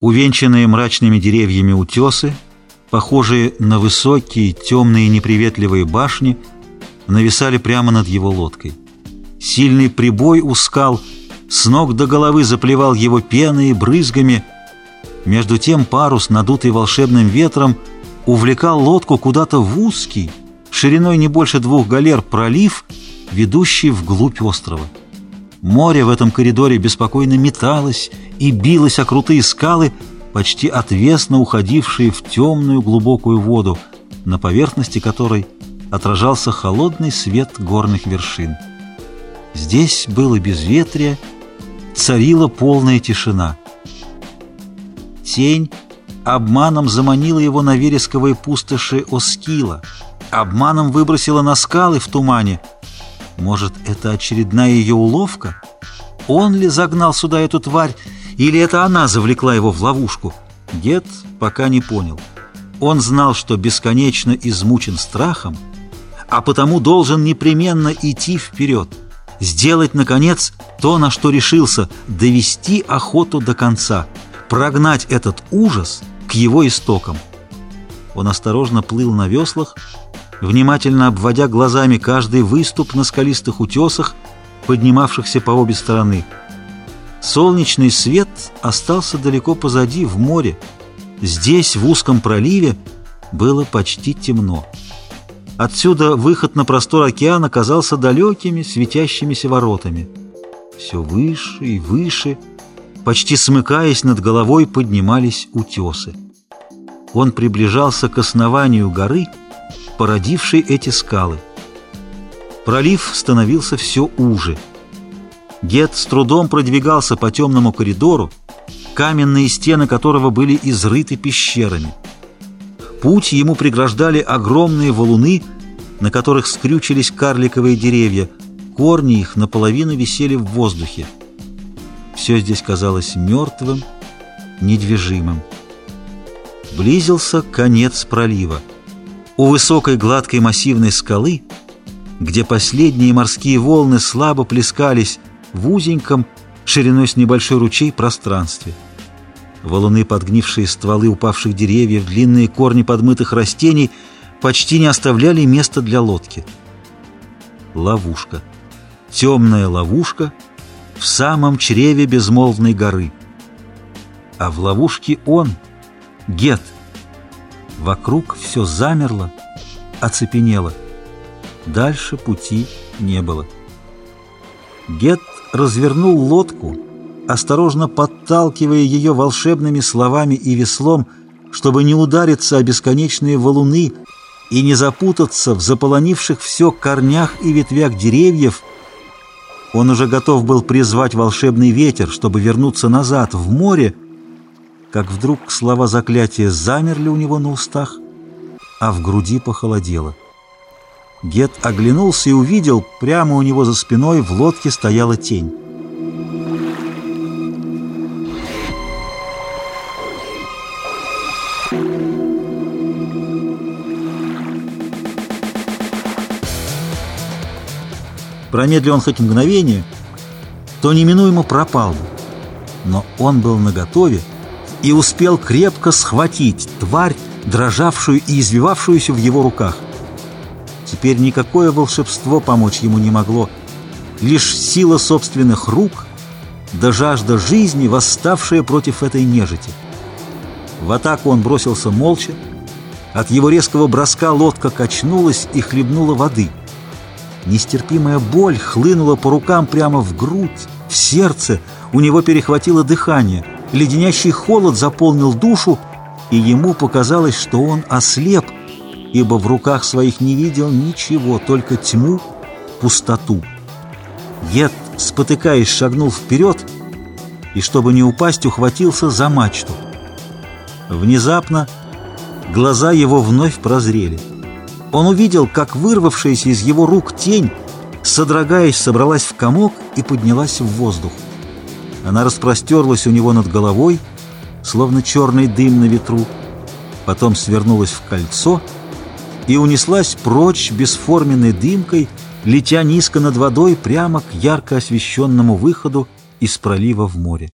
Увенчанные мрачными деревьями утесы, похожие на высокие, темные, неприветливые башни, нависали прямо над его лодкой. Сильный прибой у скал с ног до головы заплевал его пеной и брызгами. Между тем парус, надутый волшебным ветром, увлекал лодку куда-то в узкий, шириной не больше двух галер, пролив, ведущий вглубь острова. Море в этом коридоре беспокойно металось и билось о крутые скалы, почти отвесно уходившие в темную глубокую воду, на поверхности которой отражался холодный свет горных вершин. Здесь было безветрие, царила полная тишина. Тень обманом заманила его на вересковые пустоши Оскила, обманом выбросила на скалы в тумане — может, это очередная ее уловка? Он ли загнал сюда эту тварь, или это она завлекла его в ловушку? Гет пока не понял. Он знал, что бесконечно измучен страхом, а потому должен непременно идти вперед, сделать, наконец, то, на что решился, довести охоту до конца, прогнать этот ужас к его истокам. Он осторожно плыл на веслах, внимательно обводя глазами каждый выступ на скалистых утесах, поднимавшихся по обе стороны. Солнечный свет остался далеко позади, в море. Здесь, в узком проливе, было почти темно. Отсюда выход на простор океана казался далекими, светящимися воротами. Все выше и выше, почти смыкаясь над головой, поднимались утесы. Он приближался к основанию горы, породивший эти скалы. Пролив становился все уже. Гет с трудом продвигался по темному коридору, каменные стены которого были изрыты пещерами. Путь ему преграждали огромные валуны, на которых скрючились карликовые деревья, корни их наполовину висели в воздухе. Все здесь казалось мертвым, недвижимым. Близился конец пролива. У высокой гладкой массивной скалы, где последние морские волны слабо плескались в узеньком, шириной с небольшой ручей, пространстве. Валуны, подгнившие стволы упавших деревьев, длинные корни подмытых растений почти не оставляли места для лодки. Ловушка. Темная ловушка в самом чреве безмолвной горы. А в ловушке он, Гет, — Вокруг все замерло, оцепенело. Дальше пути не было. Гет развернул лодку, осторожно подталкивая ее волшебными словами и веслом, чтобы не удариться о бесконечные валуны и не запутаться в заполонивших все корнях и ветвях деревьев. Он уже готов был призвать волшебный ветер, чтобы вернуться назад в море, как вдруг слова заклятия замерли у него на устах, а в груди похолодело. Гет оглянулся и увидел, прямо у него за спиной в лодке стояла тень. Промедли он хоть мгновение, то неминуемо пропал бы. Но он был наготове, и успел крепко схватить тварь, дрожавшую и извивавшуюся в его руках. Теперь никакое волшебство помочь ему не могло. Лишь сила собственных рук да жажда жизни, восставшая против этой нежити. В атаку он бросился молча. От его резкого броска лодка качнулась и хлебнула воды. Нестерпимая боль хлынула по рукам прямо в грудь, в сердце, у него перехватило дыхание — Леденящий холод заполнил душу, и ему показалось, что он ослеп, ибо в руках своих не видел ничего, только тьму, пустоту. Ед, спотыкаясь, шагнул вперед и, чтобы не упасть, ухватился за мачту. Внезапно глаза его вновь прозрели. Он увидел, как вырвавшаяся из его рук тень, содрогаясь, собралась в комок и поднялась в воздух. Она распростерлась у него над головой, словно черный дым на ветру, потом свернулась в кольцо и унеслась прочь бесформенной дымкой, летя низко над водой прямо к ярко освещенному выходу из пролива в море.